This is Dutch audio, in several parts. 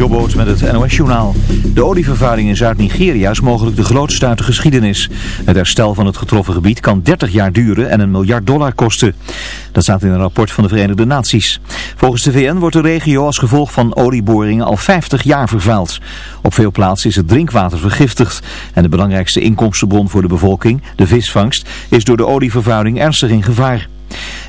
Jobboot met het NOS-journaal. De olievervuiling in Zuid-Nigeria is mogelijk de grootste uit de geschiedenis. Het herstel van het getroffen gebied kan 30 jaar duren en een miljard dollar kosten. Dat staat in een rapport van de Verenigde Naties. Volgens de VN wordt de regio als gevolg van olieboringen al 50 jaar vervuild. Op veel plaatsen is het drinkwater vergiftigd. En de belangrijkste inkomstenbron voor de bevolking, de visvangst, is door de olievervuiling ernstig in gevaar.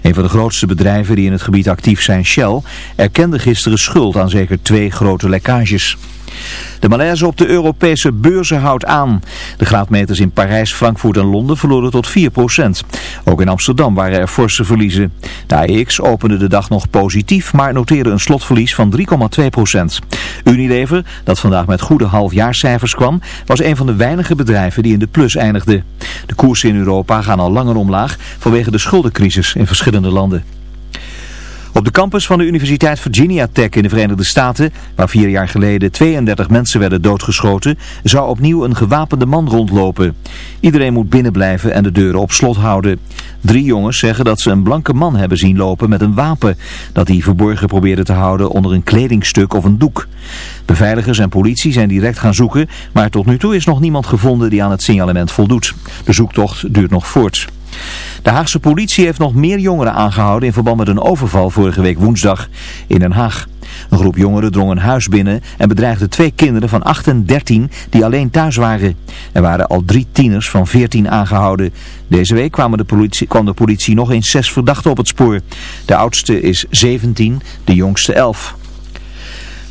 Een van de grootste bedrijven die in het gebied actief zijn, Shell, erkende gisteren schuld aan zeker twee grote lekkages. De malaise op de Europese beurzen houdt aan. De graadmeters in Parijs, Frankfurt en Londen verloren tot 4%. Ook in Amsterdam waren er forse verliezen. De AEX opende de dag nog positief, maar noteerde een slotverlies van 3,2%. Unilever, dat vandaag met goede halfjaarscijfers kwam, was een van de weinige bedrijven die in de plus eindigde. De koersen in Europa gaan al langer omlaag vanwege de schuldencrisis in verschillende landen. Op de campus van de Universiteit Virginia Tech in de Verenigde Staten, waar vier jaar geleden 32 mensen werden doodgeschoten, zou opnieuw een gewapende man rondlopen. Iedereen moet binnenblijven en de deuren op slot houden. Drie jongens zeggen dat ze een blanke man hebben zien lopen met een wapen, dat hij verborgen probeerde te houden onder een kledingstuk of een doek. Beveiligers en politie zijn direct gaan zoeken, maar tot nu toe is nog niemand gevonden die aan het signalement voldoet. De zoektocht duurt nog voort. De Haagse politie heeft nog meer jongeren aangehouden in verband met een overval vorige week woensdag in Den Haag. Een groep jongeren drong een huis binnen en bedreigde twee kinderen van 8 en 13 die alleen thuis waren. Er waren al drie tieners van 14 aangehouden. Deze week kwam de politie, kwam de politie nog eens zes verdachten op het spoor. De oudste is 17, de jongste 11.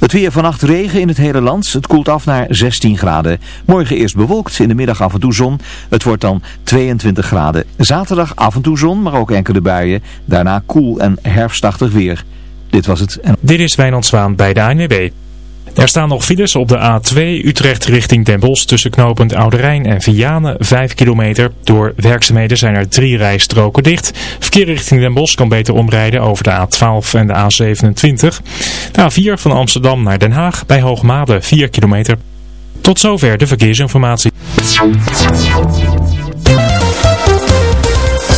Het weer vannacht regen in het hele land. Het koelt af naar 16 graden. Morgen eerst bewolkt, in de middag af en toe zon. Het wordt dan 22 graden. Zaterdag af en toe zon, maar ook enkele buien. Daarna koel en herfstachtig weer. Dit was het. Dit is Wijnand Zwaan bij de ANWB. Er staan nog files op de A2 Utrecht richting Den Bosch tussen knooppunt Oude Rijn en Vianen 5 kilometer. Door werkzaamheden zijn er drie rijstroken dicht. Verkeer richting Den Bosch kan beter omrijden over de A12 en de A27. De A4 van Amsterdam naar Den Haag bij Hoogmade 4 kilometer. Tot zover de verkeersinformatie.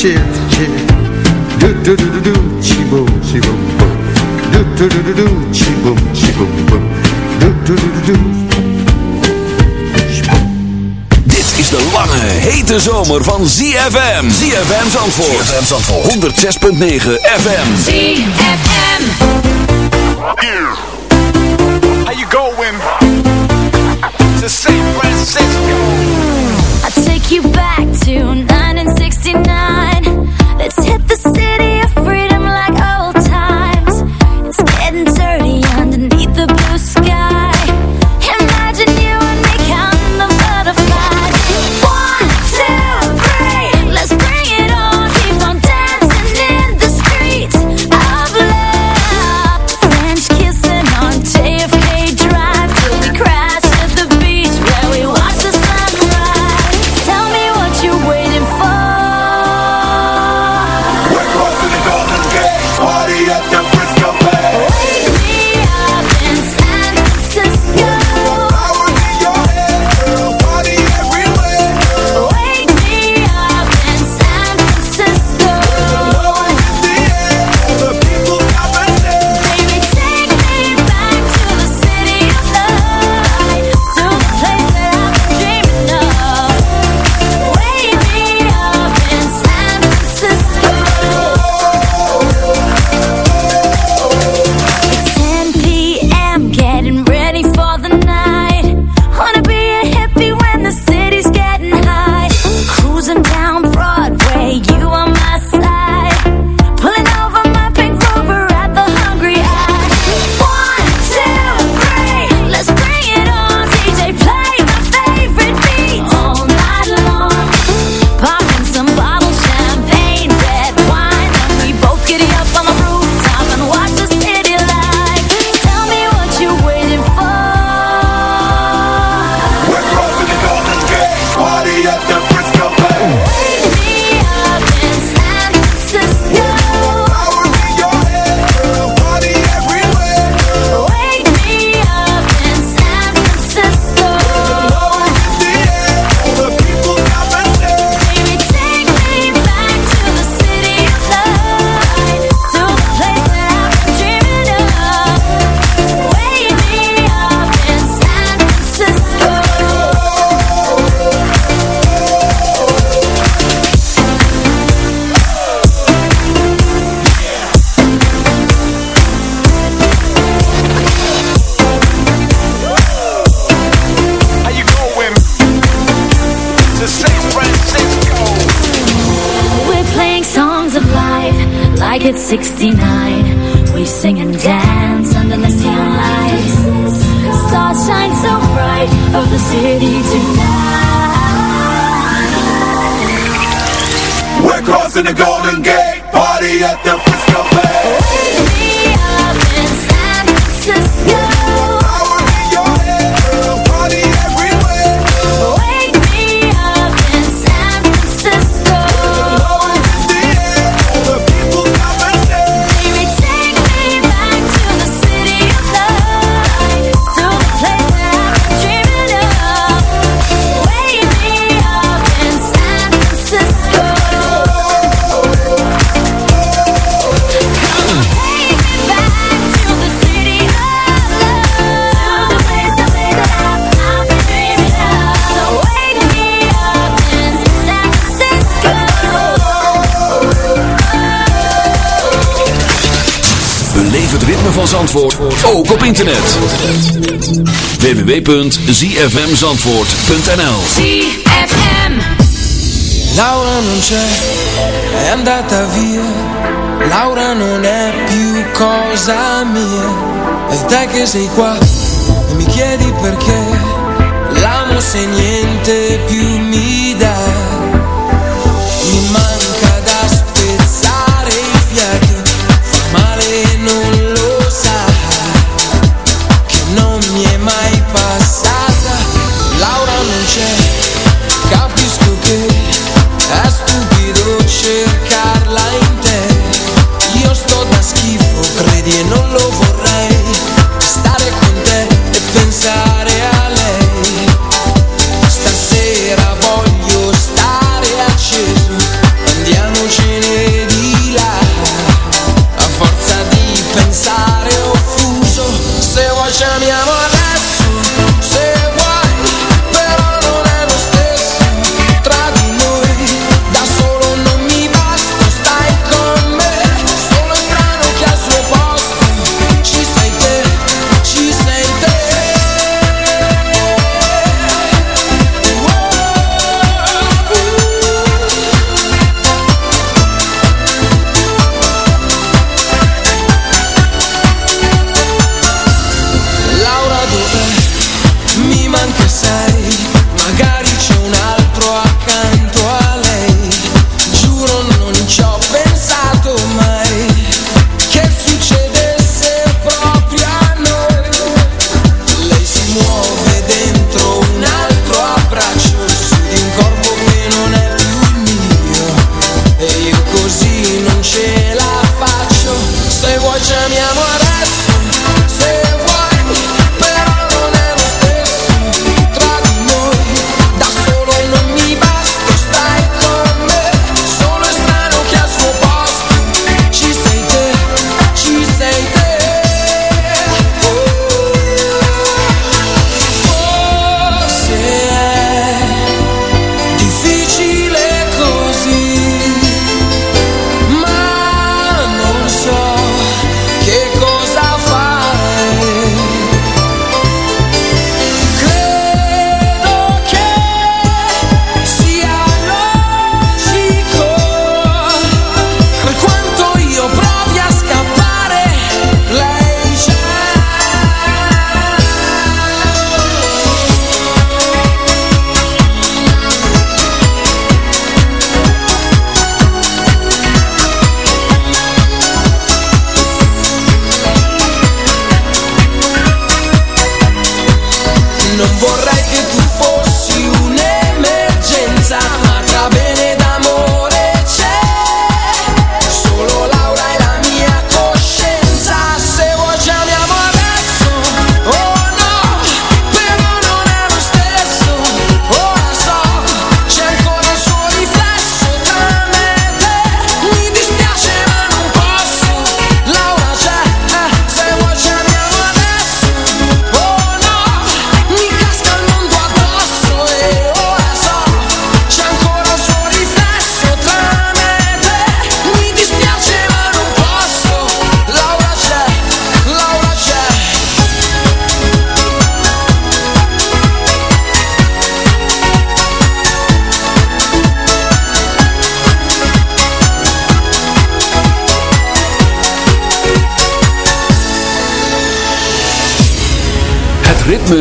chips, chips. Do do do do do, chi boom, chi boom boom. Do do do do do, chi boom, chi boom boom. Do do do do do. Dit is de lange, hete zomer van ZFM. ZFM Zandvoort. ZFM Zandvoort. 106.9 FM. ZFM. How you going? To San Francisco. Zandvoort ook op internet. www.zfmzandvoort.nl ZFM Laura non c'è, è andata via. Laura non è più cosa mia. E te che sei qua e mi chiedi perché. L'amo se niente più. vorrei che tu fossi un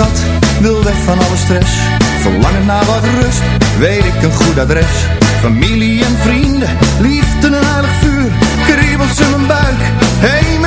stad, wil weg van alle stress. Verlangen naar wat rust, weet ik een goed adres. Familie en vrienden, liefde en aardig vuur, kriebelt in mijn buik. Hey,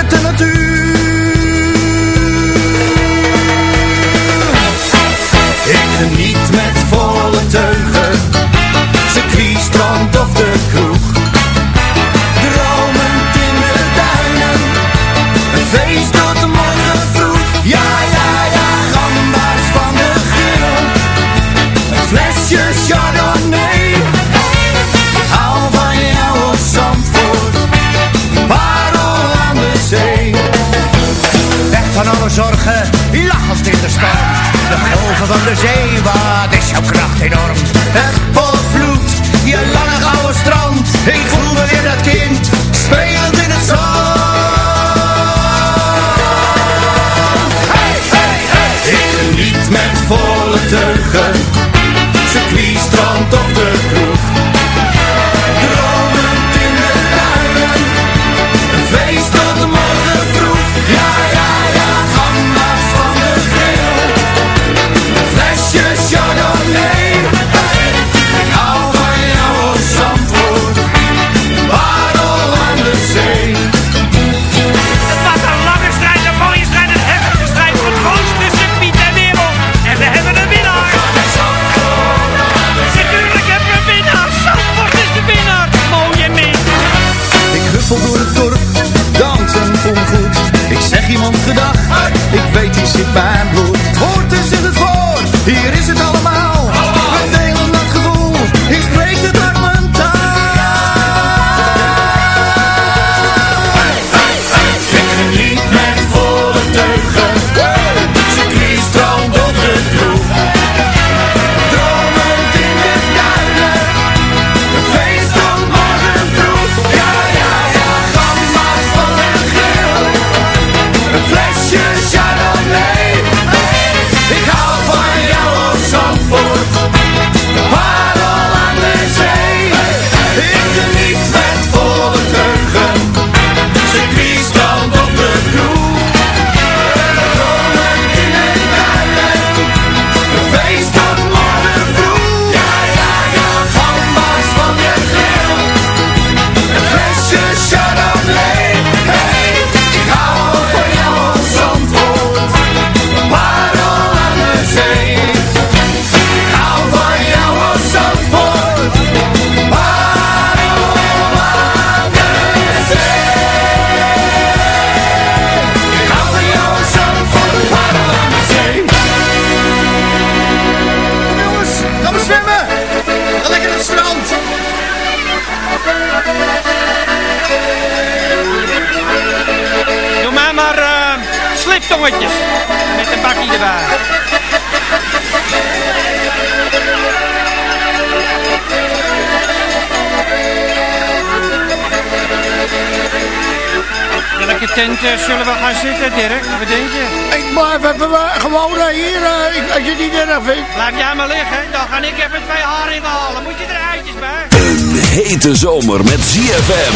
Zullen we gaan zitten, Dirk? Wat denk je? Ik, maar we, hebben gewoon eh, hier, eh, als je niet erg vindt. Laat jij maar liggen, dan ga ik even twee haringen halen. Moet je er eitjes, bij? Een hete zomer met ZFM.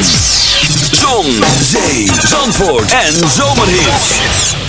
Zon, zee, zandvoort en zomerhit.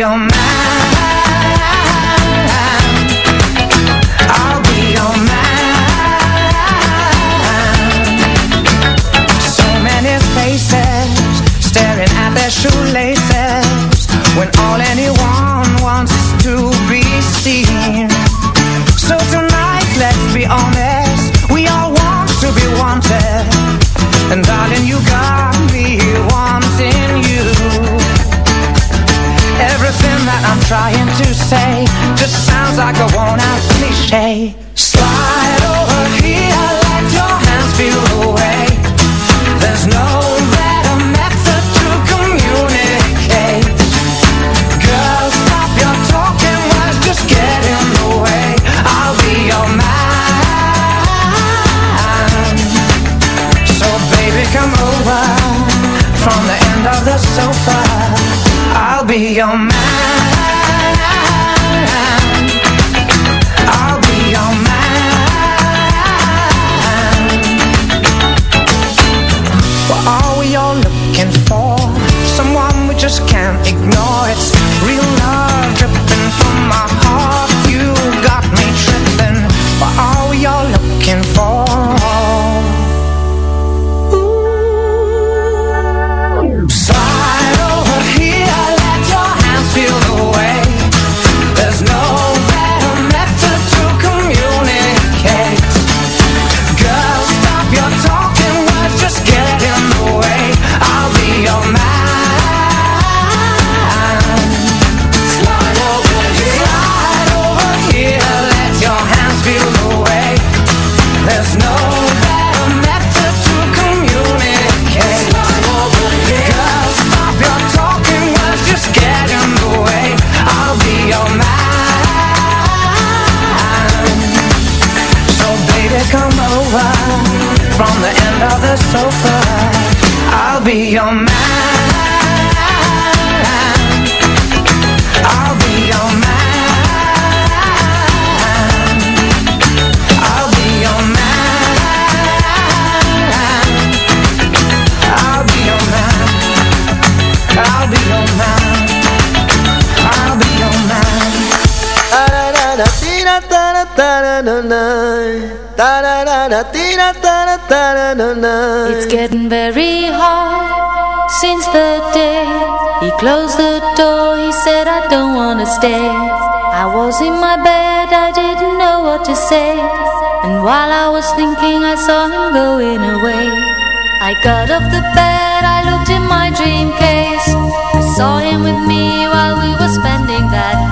Your to say. And while I was thinking I saw him going away. I got off the bed, I looked in my dream case. I saw him with me while we were spending that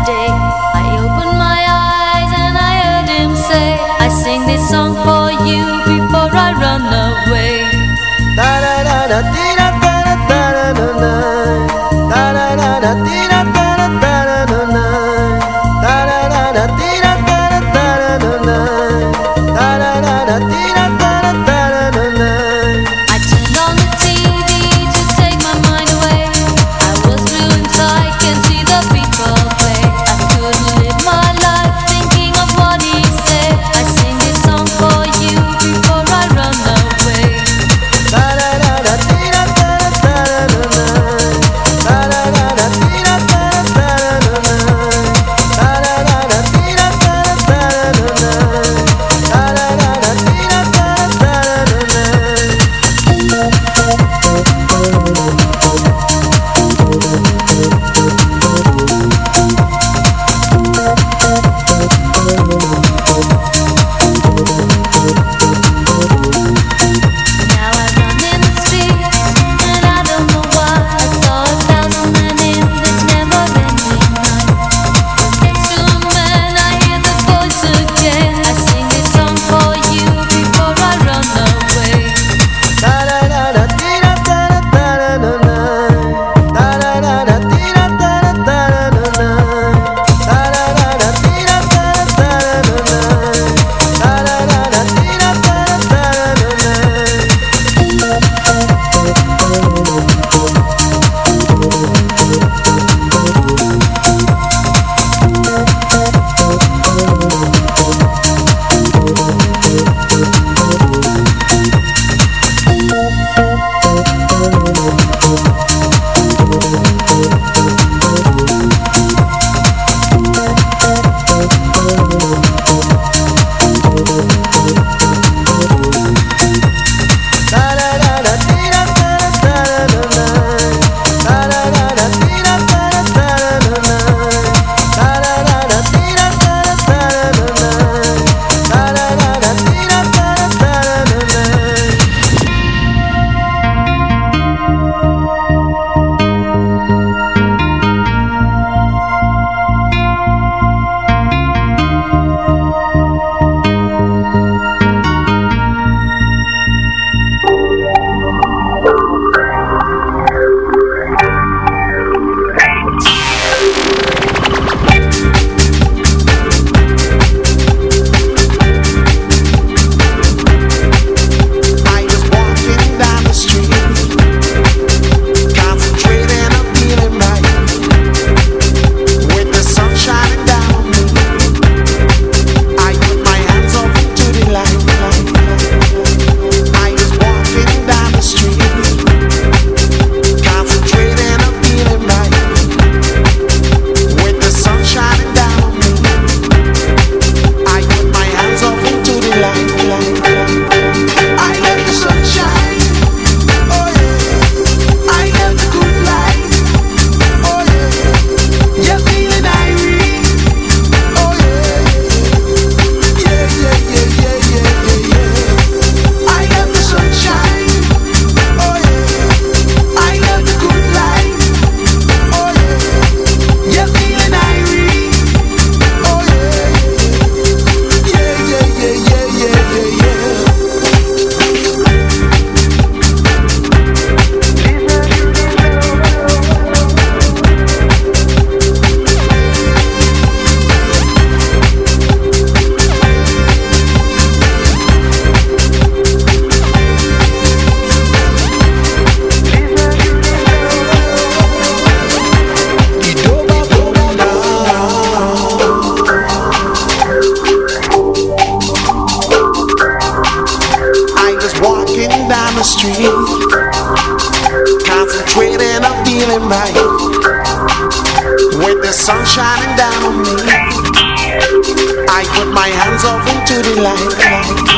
hands off into the light.